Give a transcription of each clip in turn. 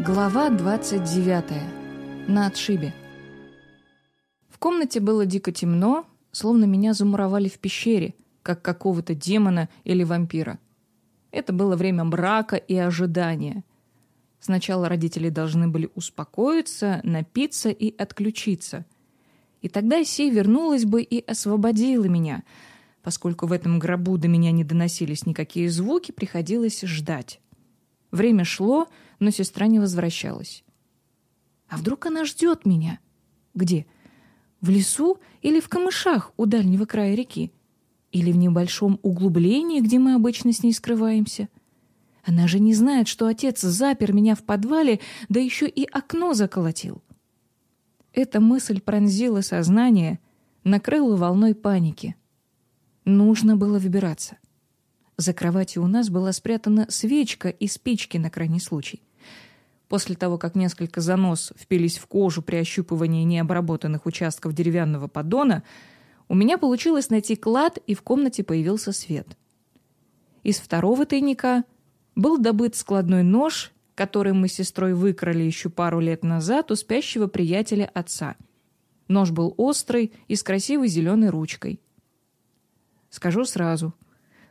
Глава 29. На отшибе. В комнате было дико темно, словно меня замуровали в пещере, как какого-то демона или вампира. Это было время брака и ожидания. Сначала родители должны были успокоиться, напиться и отключиться. И тогда Си вернулась бы и освободила меня. Поскольку в этом гробу до меня не доносились никакие звуки, приходилось ждать. Время шло, но сестра не возвращалась. А вдруг она ждет меня? Где? В лесу или в камышах у дальнего края реки? Или в небольшом углублении, где мы обычно с ней скрываемся? Она же не знает, что отец запер меня в подвале, да еще и окно заколотил. Эта мысль пронзила сознание, накрыла волной паники. Нужно было выбираться. За кроватью у нас была спрятана свечка и спички на крайний случай. После того, как несколько занос впились в кожу при ощупывании необработанных участков деревянного поддона, у меня получилось найти клад, и в комнате появился свет. Из второго тайника был добыт складной нож, который мы с сестрой выкрали еще пару лет назад у спящего приятеля отца. Нож был острый и с красивой зеленой ручкой. Скажу сразу,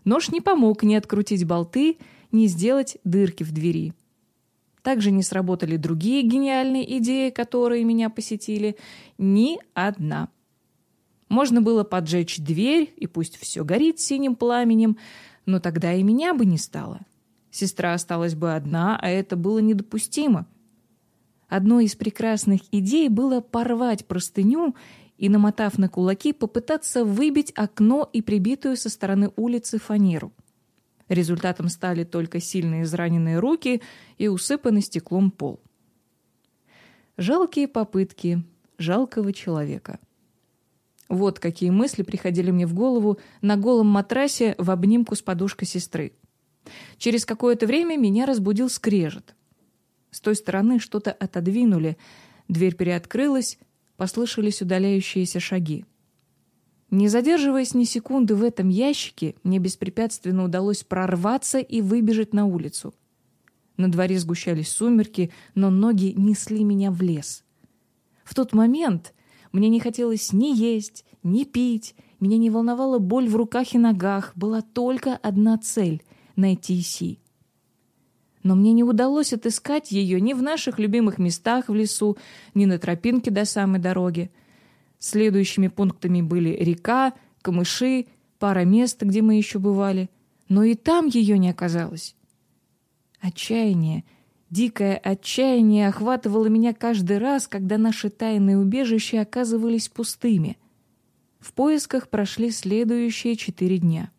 нож не помог ни открутить болты, ни сделать дырки в двери. Также не сработали другие гениальные идеи, которые меня посетили. Ни одна. Можно было поджечь дверь, и пусть все горит синим пламенем, но тогда и меня бы не стало. Сестра осталась бы одна, а это было недопустимо. Одной из прекрасных идей было порвать простыню и, намотав на кулаки, попытаться выбить окно и прибитую со стороны улицы фанеру. Результатом стали только сильно израненные руки и усыпанный стеклом пол. Жалкие попытки жалкого человека. Вот какие мысли приходили мне в голову на голом матрасе в обнимку с подушкой сестры. Через какое-то время меня разбудил скрежет. С той стороны что-то отодвинули, дверь переоткрылась, послышались удаляющиеся шаги. Не задерживаясь ни секунды в этом ящике, мне беспрепятственно удалось прорваться и выбежать на улицу. На дворе сгущались сумерки, но ноги несли меня в лес. В тот момент мне не хотелось ни есть, ни пить, меня не волновала боль в руках и ногах, была только одна цель — найти Си. Но мне не удалось отыскать ее ни в наших любимых местах в лесу, ни на тропинке до самой дороги — Следующими пунктами были река, камыши, пара мест, где мы еще бывали. Но и там ее не оказалось. Отчаяние, дикое отчаяние охватывало меня каждый раз, когда наши тайные убежища оказывались пустыми. В поисках прошли следующие четыре дня.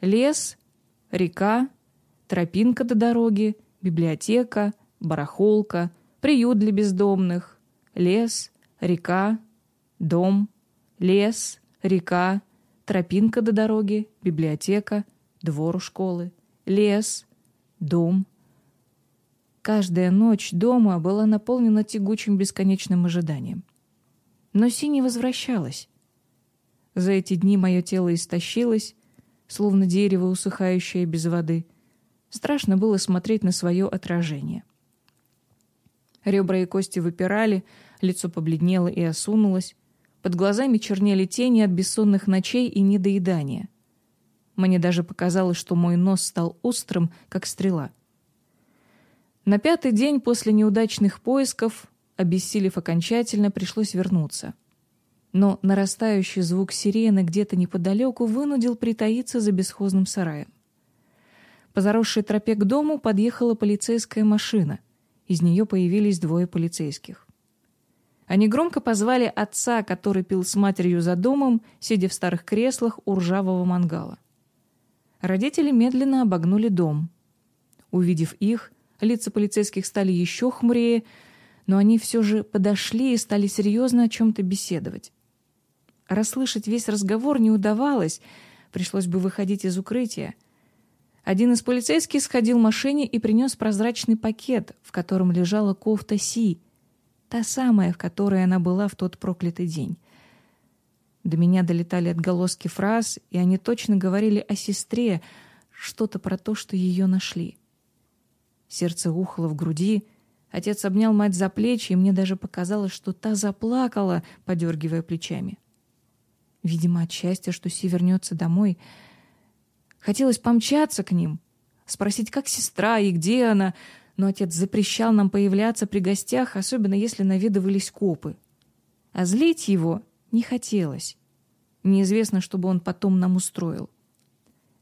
Лес, река, тропинка до дороги, библиотека, барахолка, приют для бездомных, лес, река, Дом, лес, река, тропинка до дороги, библиотека, двор у школы, лес, дом. Каждая ночь дома была наполнена тягучим бесконечным ожиданием. Но Си не возвращалась. За эти дни мое тело истощилось, словно дерево, усыхающее без воды. Страшно было смотреть на свое отражение. Ребра и кости выпирали, лицо побледнело и осунулось, под глазами чернели тени от бессонных ночей и недоедания. Мне даже показалось, что мой нос стал острым, как стрела. На пятый день после неудачных поисков, обессилев окончательно, пришлось вернуться. Но нарастающий звук сирены где-то неподалеку вынудил притаиться за бесхозным сараем. По заросшей тропе к дому подъехала полицейская машина. Из нее появились двое полицейских. Они громко позвали отца, который пил с матерью за домом, сидя в старых креслах у ржавого мангала. Родители медленно обогнули дом. Увидев их, лица полицейских стали еще хмурее, но они все же подошли и стали серьезно о чем-то беседовать. Расслышать весь разговор не удавалось, пришлось бы выходить из укрытия. Один из полицейских сходил в машине и принес прозрачный пакет, в котором лежала кофта Си — Та самая, в которой она была в тот проклятый день. До меня долетали отголоски фраз, и они точно говорили о сестре, что-то про то, что ее нашли. Сердце ухало в груди, Отец обнял мать за плечи, и мне даже показалось, что та заплакала, подергивая плечами. Видимо, от счастья, что Си вернется домой. Хотелось помчаться к ним, спросить, как сестра и где она, но отец запрещал нам появляться при гостях, особенно если наведывались копы. А злить его не хотелось. Неизвестно, что бы он потом нам устроил.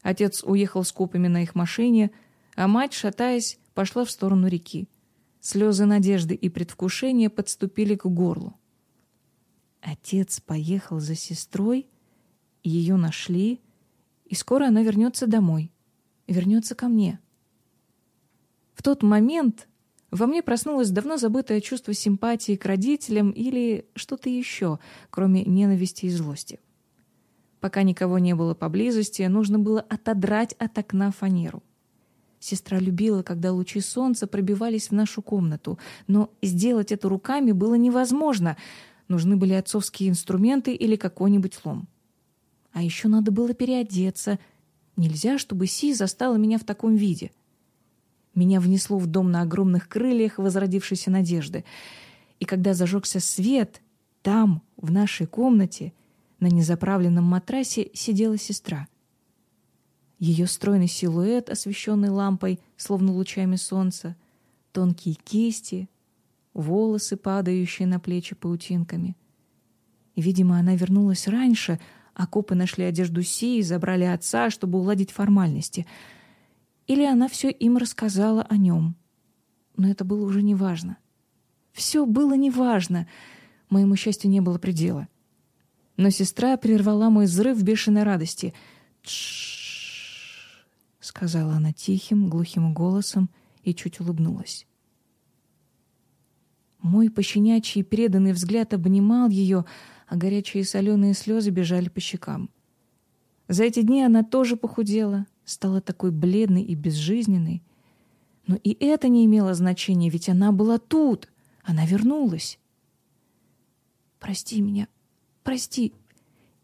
Отец уехал с копами на их машине, а мать, шатаясь, пошла в сторону реки. Слезы надежды и предвкушения подступили к горлу. Отец поехал за сестрой, ее нашли, и скоро она вернется домой, вернется ко мне. В тот момент во мне проснулось давно забытое чувство симпатии к родителям или что-то еще, кроме ненависти и злости. Пока никого не было поблизости, нужно было отодрать от окна фанеру. Сестра любила, когда лучи солнца пробивались в нашу комнату, но сделать это руками было невозможно. Нужны были отцовские инструменты или какой-нибудь лом. А еще надо было переодеться. Нельзя, чтобы Си застала меня в таком виде. Меня внесло в дом на огромных крыльях возродившейся надежды. И когда зажегся свет, там, в нашей комнате, на незаправленном матрасе сидела сестра. Ее стройный силуэт, освещенный лампой, словно лучами солнца, тонкие кисти, волосы, падающие на плечи паутинками. Видимо, она вернулась раньше, а копы нашли одежду Си и забрали отца, чтобы уладить формальности. Или она все им рассказала о нем. Но это было уже неважно. Все было неважно. Моему счастью не было предела. — но сестра прервала мой взрыв бешеной радости. «Тш-ш-ш», сказала она тихим, глухим голосом и чуть улыбнулась. Мой пощенячий преданный взгляд обнимал ее, а горячие соленые слезы бежали по щекам. За эти дни она тоже похудела, стала такой бледной и безжизненной. Но и это не имело значения, ведь она была тут, она вернулась. «Прости меня, Прости.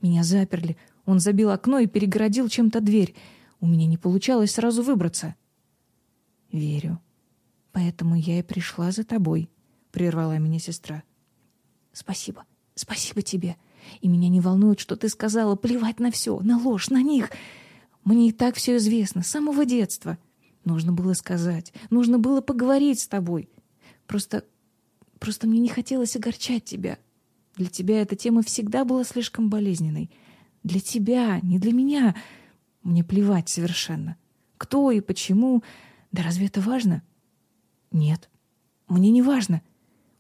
Меня заперли. Он забил окно и перегородил чем-то дверь. У меня не получалось сразу выбраться. Верю. Поэтому я и пришла за тобой, прервала меня сестра. Спасибо. Спасибо тебе. И меня не волнует, что ты сказала. Плевать на все, на ложь, на них. Мне и так все известно, с самого детства. Нужно было сказать, нужно было поговорить с тобой. Просто... просто мне не хотелось огорчать тебя. Для тебя эта тема всегда была слишком болезненной. Для тебя, не для меня. Мне плевать совершенно. Кто и почему. Да разве это важно? Нет. Мне не важно.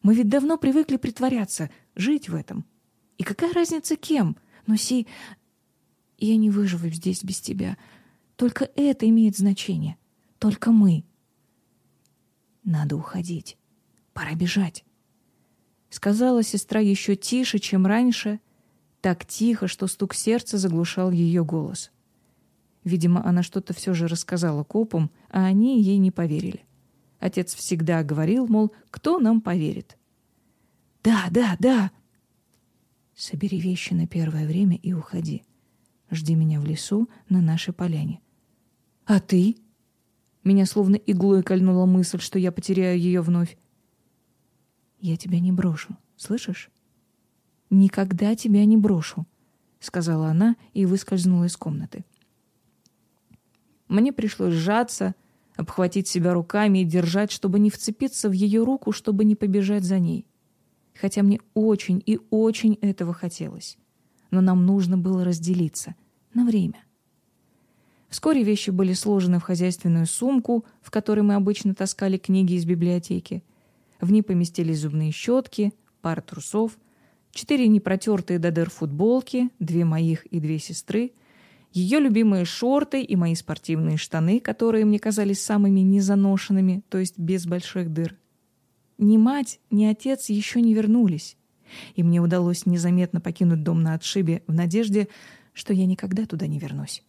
Мы ведь давно привыкли притворяться, жить в этом. И какая разница кем? Но, Си, я не выживу здесь без тебя. Только это имеет значение. Только мы. Надо уходить. Пора бежать. Сказала сестра еще тише, чем раньше, так тихо, что стук сердца заглушал ее голос. Видимо, она что-то все же рассказала копам, а они ей не поверили. Отец всегда говорил, мол, кто нам поверит? «Да, да, да!» «Собери вещи на первое время и уходи. Жди меня в лесу на нашей поляне». «А ты?» Меня словно иглой кольнула мысль, что я потеряю ее вновь. «Я тебя не брошу, слышишь?» «Никогда тебя не брошу», — сказала она и выскользнула из комнаты. Мне пришлось сжаться, обхватить себя руками и держать, чтобы не вцепиться в ее руку, чтобы не побежать за ней. Хотя мне очень и очень этого хотелось. Но нам нужно было разделиться на время. Вскоре вещи были сложены в хозяйственную сумку, в которой мы обычно таскали книги из библиотеки — в ней поместились зубные щетки, пара трусов, четыре непротертые до дыр футболки, две моих и две сестры, ее любимые шорты и мои спортивные штаны, которые мне казались самыми незаношенными, то есть без больших дыр. Ни мать, ни отец еще не вернулись, и мне удалось незаметно покинуть дом на отшибе в надежде, что я никогда туда не вернусь.